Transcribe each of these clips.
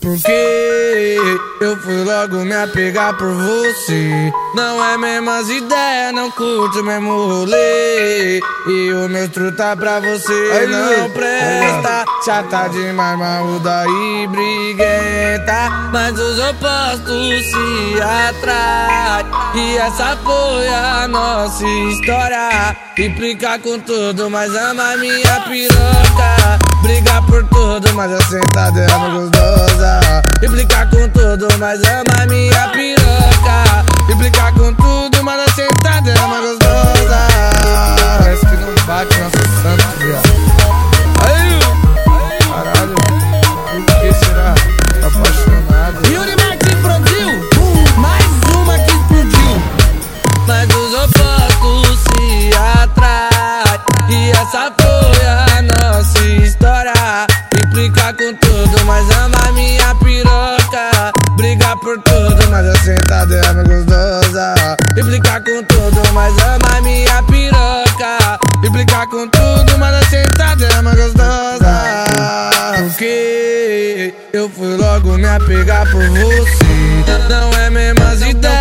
Porque eu fui logo me apegar por você. Não é mesmas ideias, não curto o mesmo rolê. E o meu truta pra você Aí, não presta. Chata demais, maluda e briguenta. Mas os opostos se atraem. E essa foi a nossa história. Implica com tudo, mas ama minha piroca. Briga por tudo, mas a sentada é uma gostosa. Implica com tudo, mas ama minha piroca. Implica com tudo, mas a é uma gostosa. Com tudo, mas a sentada é uma gostosa. Porque eu fui logo me apegar por você. Não é mesmas ideias,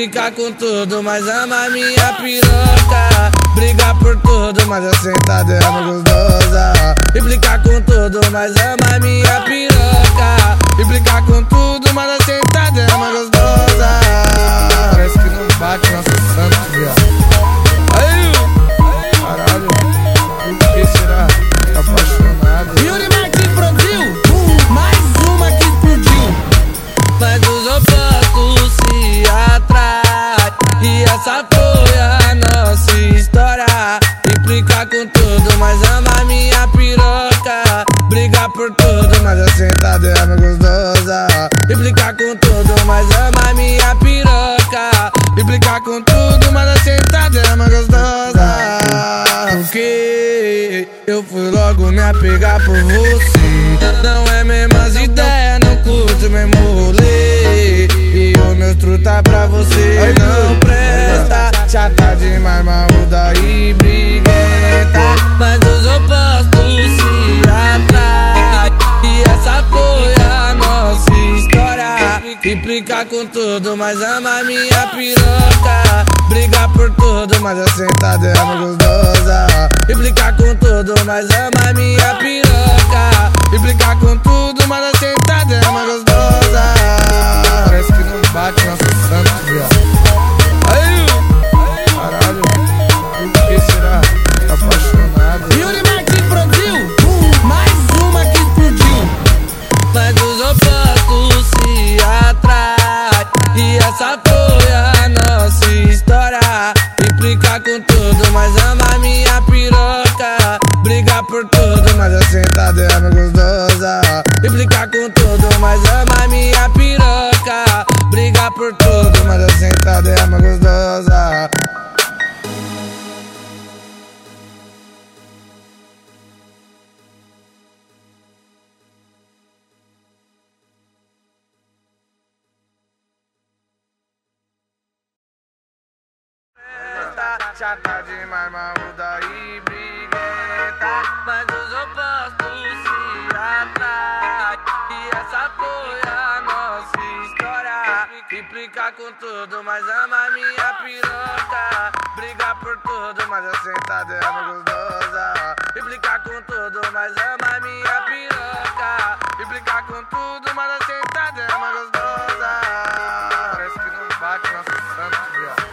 Implica com tudo, mas ama minha piroca. Briga por tudo, mas a sentada é gostosa. Implica com tudo, mas ama minha piroca. Implica com tudo, essa foi a nossa história. Implica com tudo, mas ama minha piroca. Briga por tudo, mas a sentada é gostosa. Implica com tudo, mas ama minha piroca. Implica com tudo, mas a sentada é gostosa. Porque eu fui logo me apegar por você. Não é mesmas ideias, não curto mesmo rolê. E o meu truta pra você não. Chata demais, maluda e briguenta. Mas os opostos se atraem. E essa foi a nossa história. Implica com tudo, mas ama minha piroca. Briga por tudo, mas a sentada é uma gostosa. Implica com tudo, mas ama minha piroca. Implica com tudo, mas a sentada é uma gostosa. Parece que não bate nosso a sentada é uma gostosa. Implica com tudo, mas ama minha piroca. Briga por tudo, mas a sentada é uma gostosa. Chata demais, maluda e implica com tudo, mas ama minha piroca. Brigar por tudo, mas é sentada gostosa. Implica com tudo, mas ama minha piroca. Implica com tudo, mas é sentada gostosa. Parece que não bate viado.